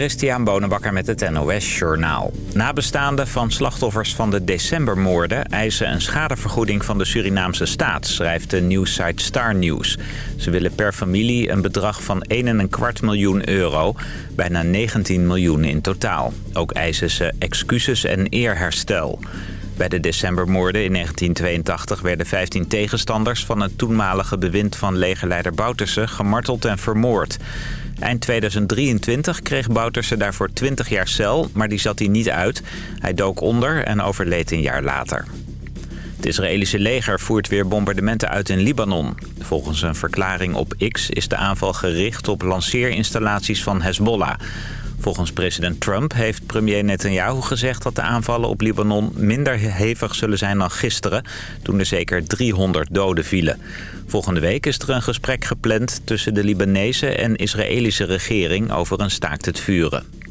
Christian Bonenbakker met het NOS Journaal. Nabestaanden van slachtoffers van de decembermoorden... eisen een schadevergoeding van de Surinaamse staat... schrijft de nieuwssite Star News. Ze willen per familie een bedrag van 1,25 miljoen euro. Bijna 19 miljoen in totaal. Ook eisen ze excuses en eerherstel. Bij de decembermoorden in 1982 werden 15 tegenstanders... van het toenmalige bewind van legerleider Bouterse gemarteld en vermoord... Eind 2023 kreeg Bouterse daarvoor 20 jaar cel, maar die zat hij niet uit. Hij dook onder en overleed een jaar later. Het Israëlische leger voert weer bombardementen uit in Libanon. Volgens een verklaring op X is de aanval gericht op lanceerinstallaties van Hezbollah. Volgens president Trump heeft premier Netanyahu gezegd dat de aanvallen op Libanon minder hevig zullen zijn dan gisteren, toen er zeker 300 doden vielen. Volgende week is er een gesprek gepland tussen de Libanese en Israëlische regering over een staakt het vuren.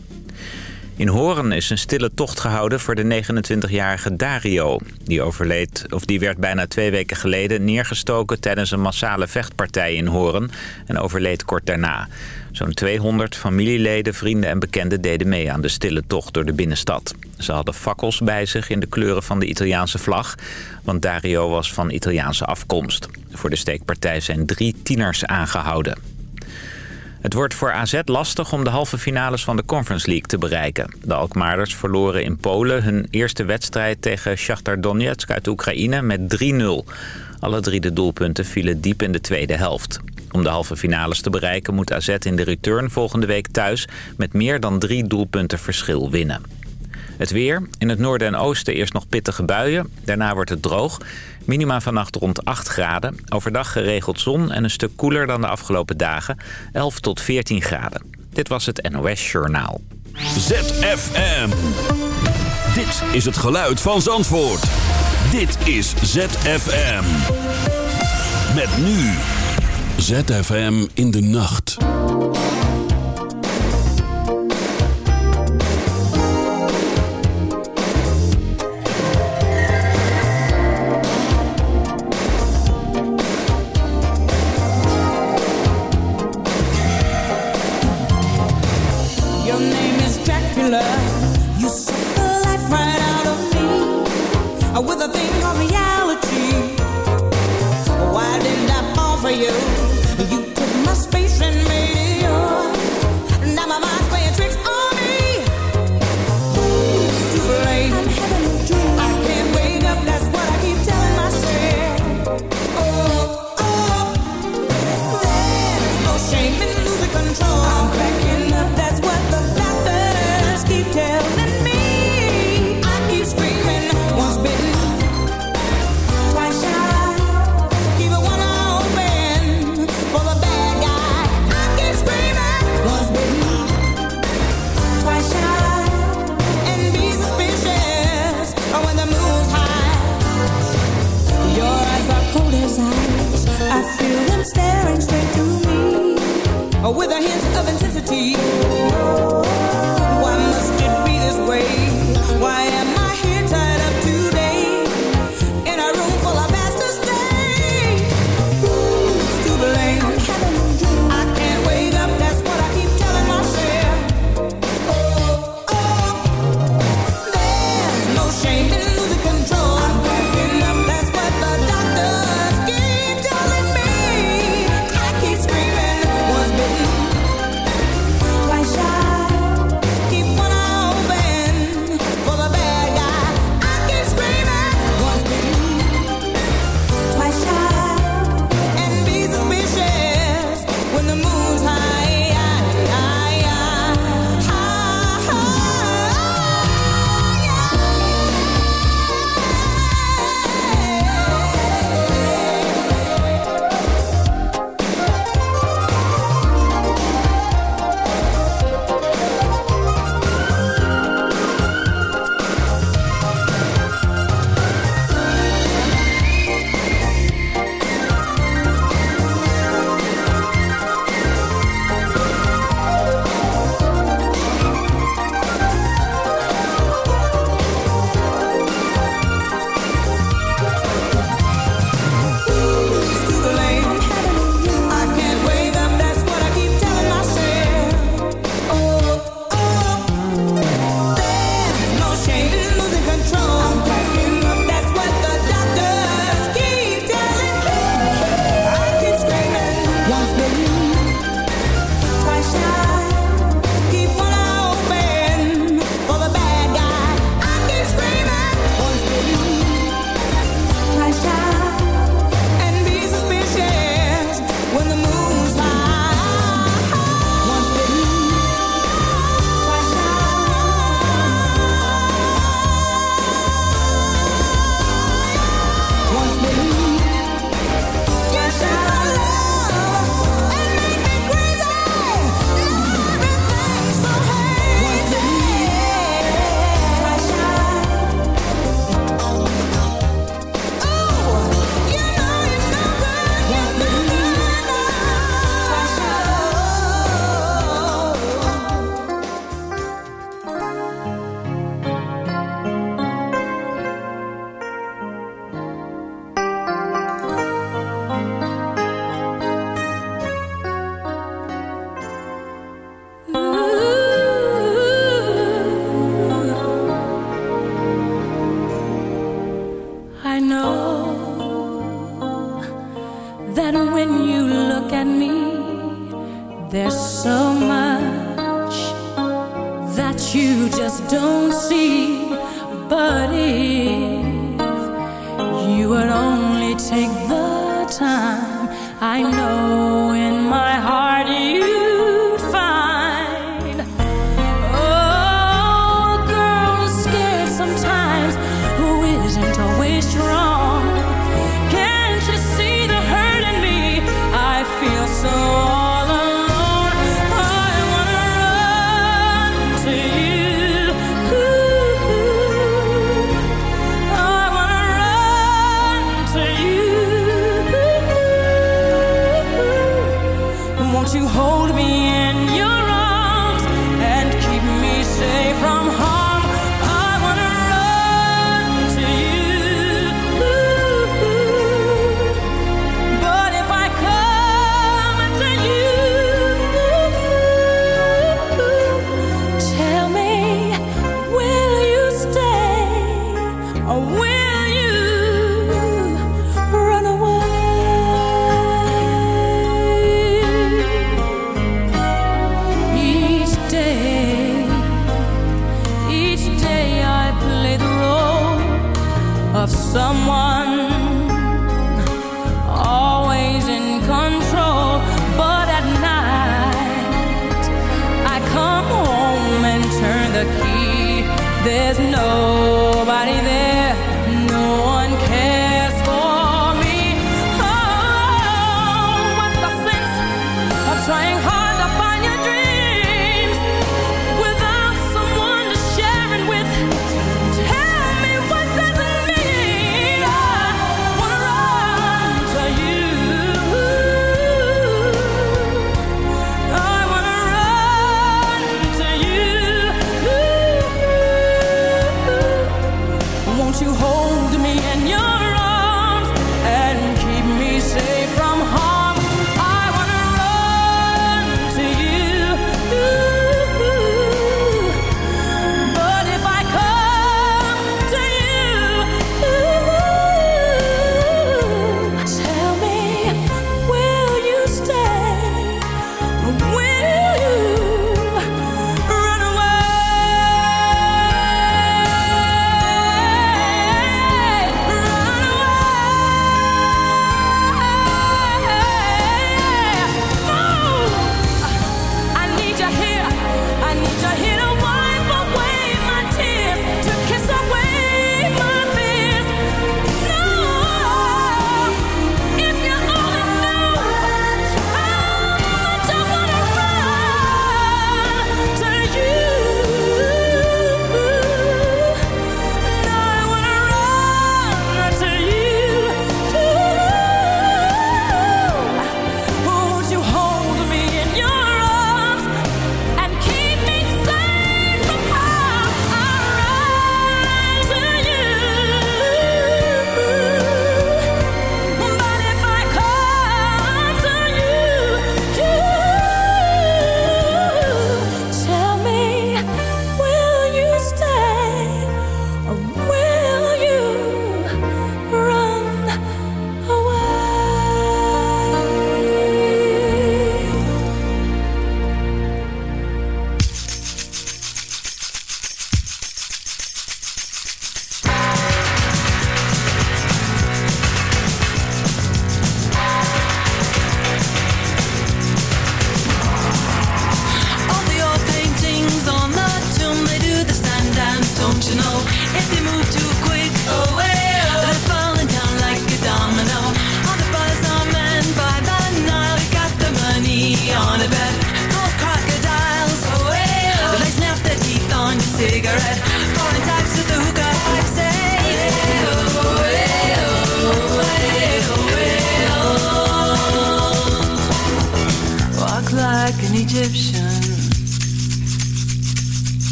In Horen is een stille tocht gehouden voor de 29-jarige Dario. Die, overleed, of die werd bijna twee weken geleden neergestoken tijdens een massale vechtpartij in Horen en overleed kort daarna. Zo'n 200 familieleden, vrienden en bekenden deden mee aan de stille tocht door de binnenstad. Ze hadden fakkels bij zich in de kleuren van de Italiaanse vlag, want Dario was van Italiaanse afkomst. Voor de steekpartij zijn drie tieners aangehouden. Het wordt voor AZ lastig om de halve finales van de Conference League te bereiken. De Alkmaarders verloren in Polen hun eerste wedstrijd tegen Shakhtar Donetsk uit Oekraïne met 3-0. Alle drie de doelpunten vielen diep in de tweede helft. Om de halve finales te bereiken moet AZ in de return volgende week thuis... met meer dan drie doelpunten verschil winnen. Het weer. In het noorden en oosten eerst nog pittige buien. Daarna wordt het droog. Minima vannacht rond 8 graden. Overdag geregeld zon en een stuk koeler dan de afgelopen dagen. 11 tot 14 graden. Dit was het NOS Journaal. ZFM. Dit is het geluid van Zandvoort. Dit is ZFM. Met nu. ZFM in de nacht. with a thing called reality. Why did I fall for you?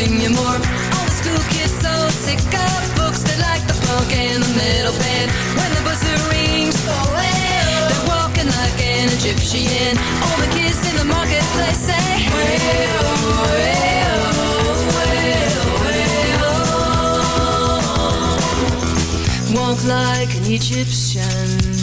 bring you more. All school kids so sick of books. They like the punk and the metal band. When the buzzer rings, oh, they're walking like an Egyptian. All the kids in the marketplace say, hey, oh, hey, oh, hey, oh, hey, oh. Walk like an Egyptian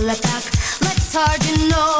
all attack. Let's hard, you know.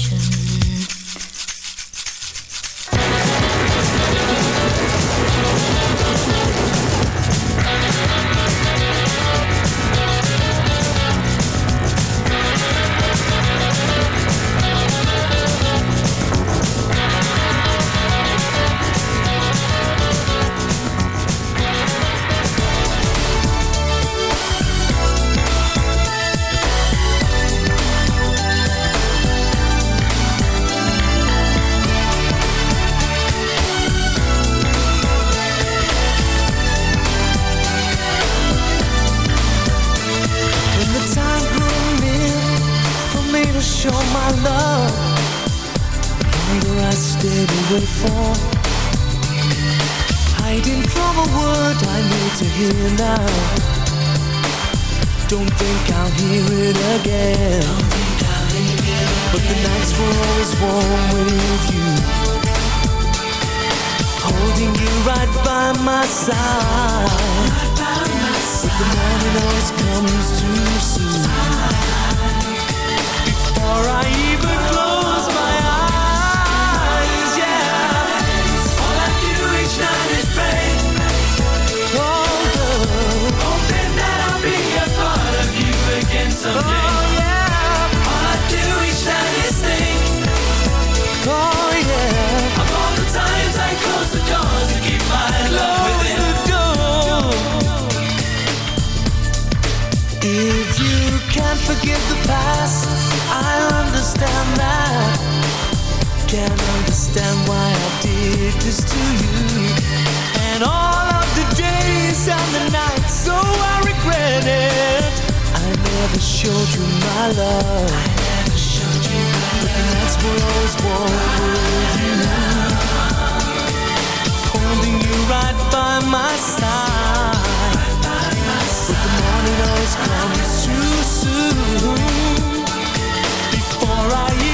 you my love. I never showed you that's what I always wanted with you. Holding you right by my side. Right by my side. But the morning always comes too soon. Before I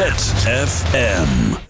ZFM.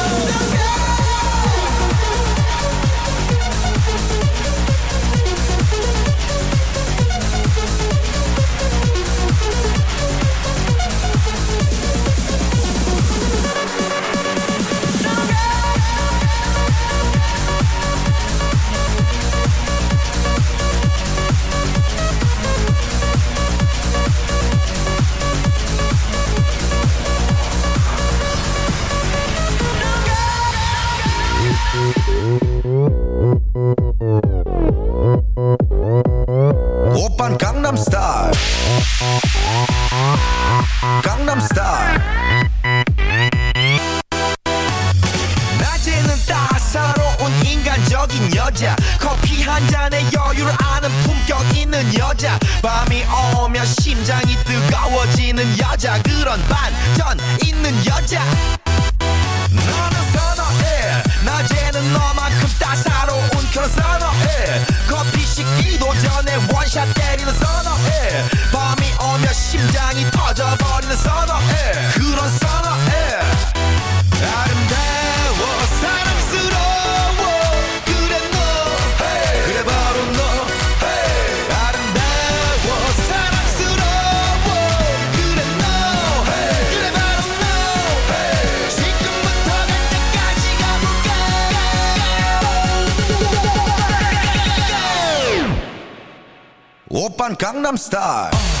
Gangnam Style.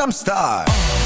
I'm star.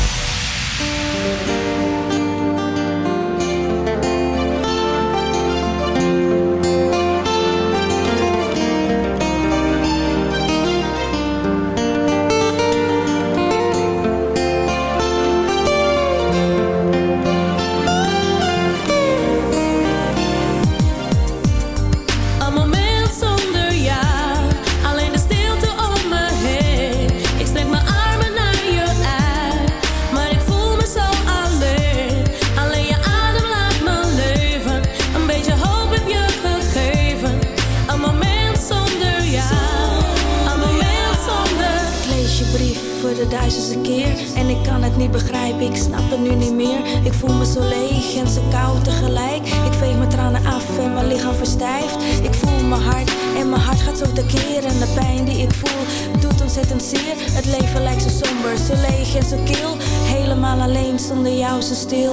Het leven lijkt zo somber, zo leeg en zo kil. Helemaal alleen zonder jou zo stil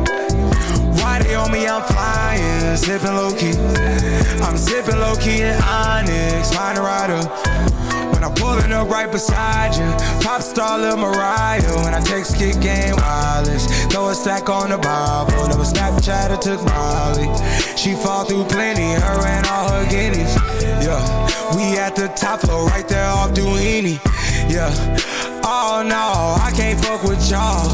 On me? I'm flying, sipping low key. I'm sipping low key in Onyx, find a rider. When I'm pulling up right beside you, pop star Lil Mariah. When I text kick game wireless, throw a stack on the Bible. Never Snapchat or took Molly. She fall through plenty, her and all her guineas. Yeah, we at the top floor, right there off Duini. Yeah, oh no, I can't fuck with y'all.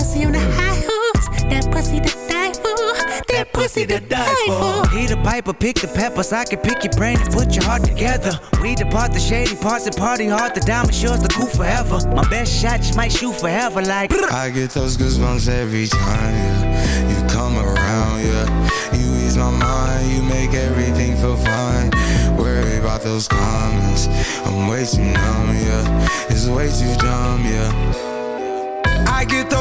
pussy on the high horse. That pussy to die for, that pussy to die for. He the piper, pick the peppers. I can pick your brain and put your heart together. We depart the shady parts and party hard. The diamond shows the cool forever. My best shot just might shoot forever, like. I get those goosebumps every time, yeah. You come around, yeah. You ease my mind, you make everything feel fine. Worry about those comments. I'm way too numb, yeah. It's way too dumb, yeah.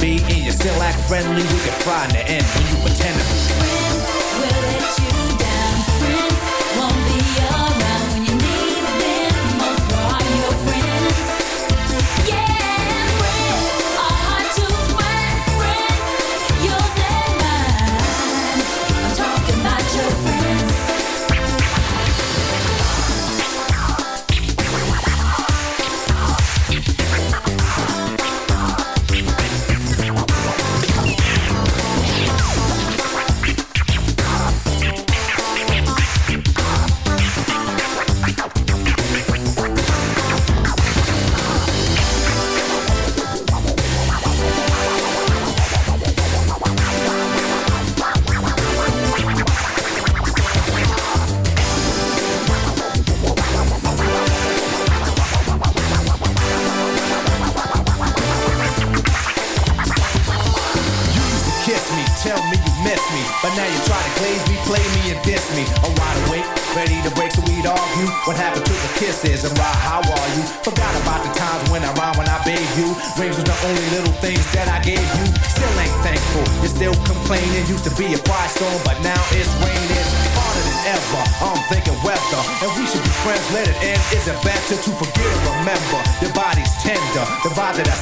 And and you still act friendly, get fried in the end when you pretend to will you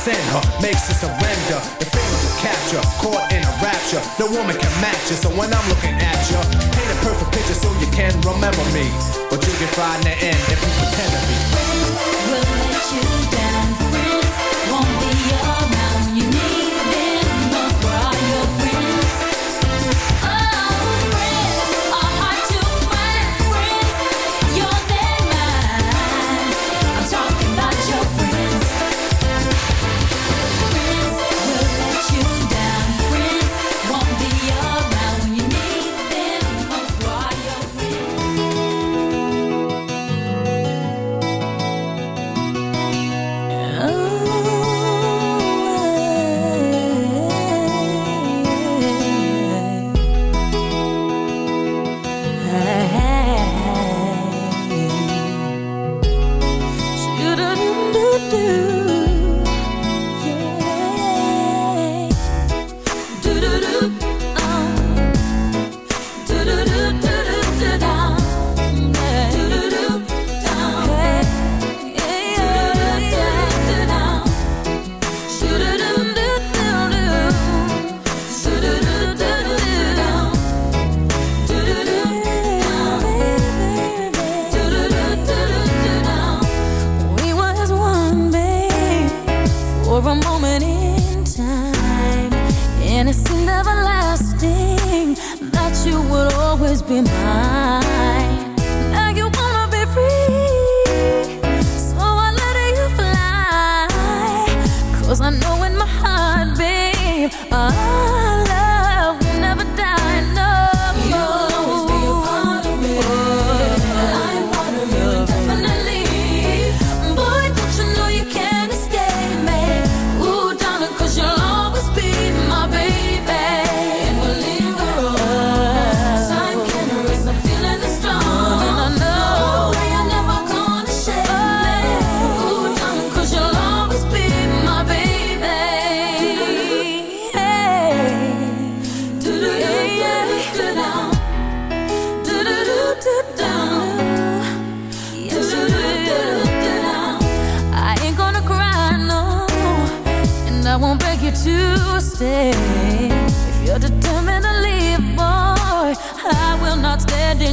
send her makes her surrender. The fame of capture, caught in a rapture. No woman can match you, so when I'm looking at you, paint a perfect picture so you can remember me. But you can find the end if you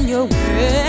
your way.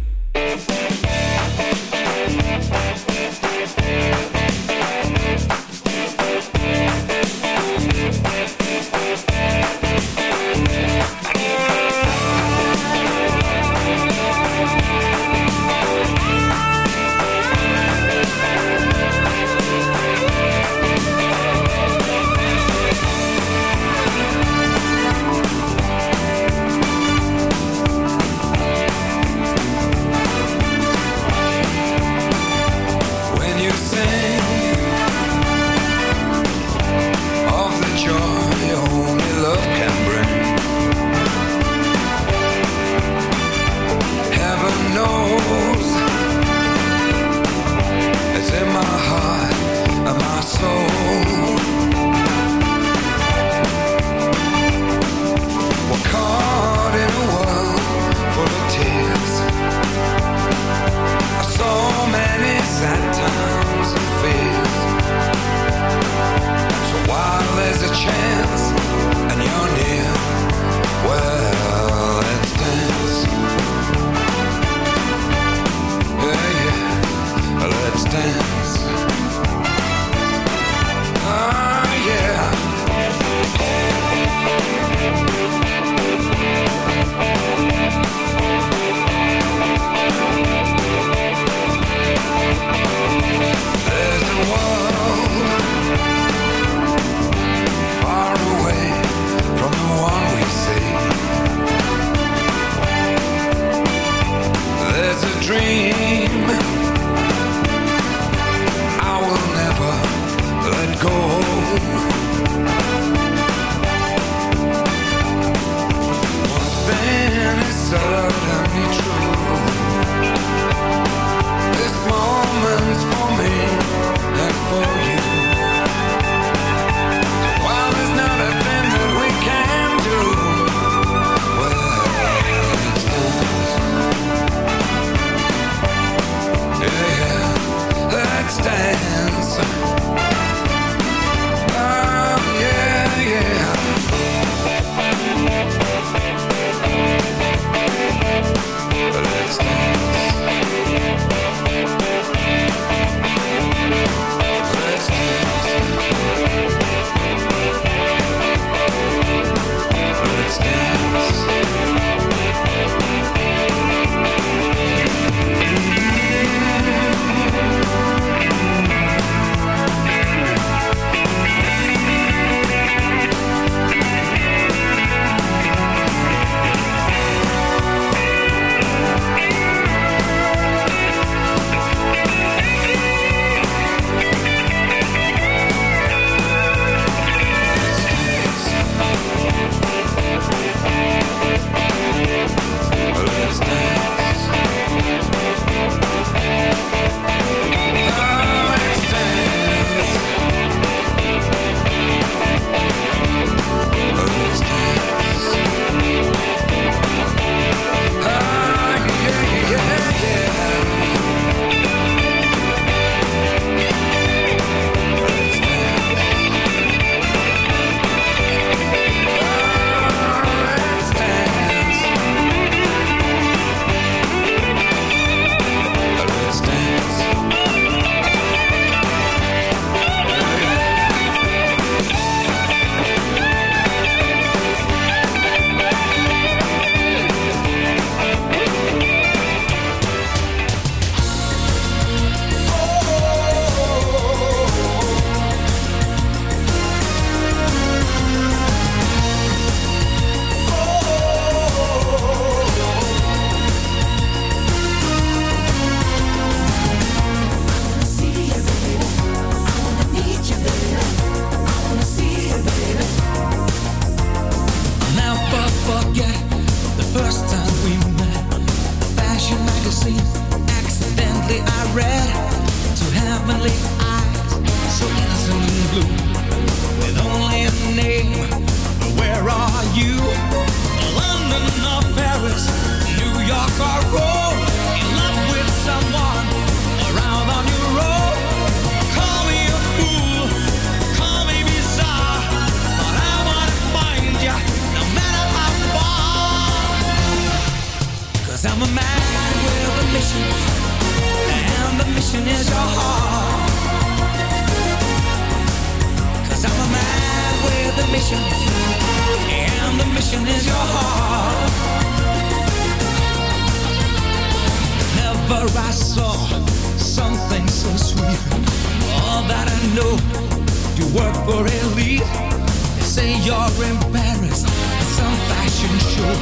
Say you're Paris at some fashion show.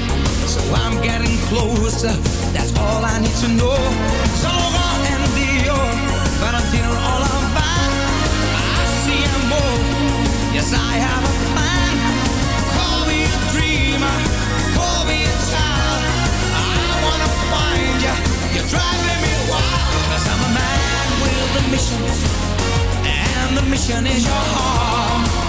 So I'm getting closer, that's all I need to know. So on and Dior, Valentino, all I'm I see a more, yes I have a plan. Call me a dreamer, call me a child. I wanna find you, you're driving me wild. Cause I'm a man with a mission, and the mission is your heart.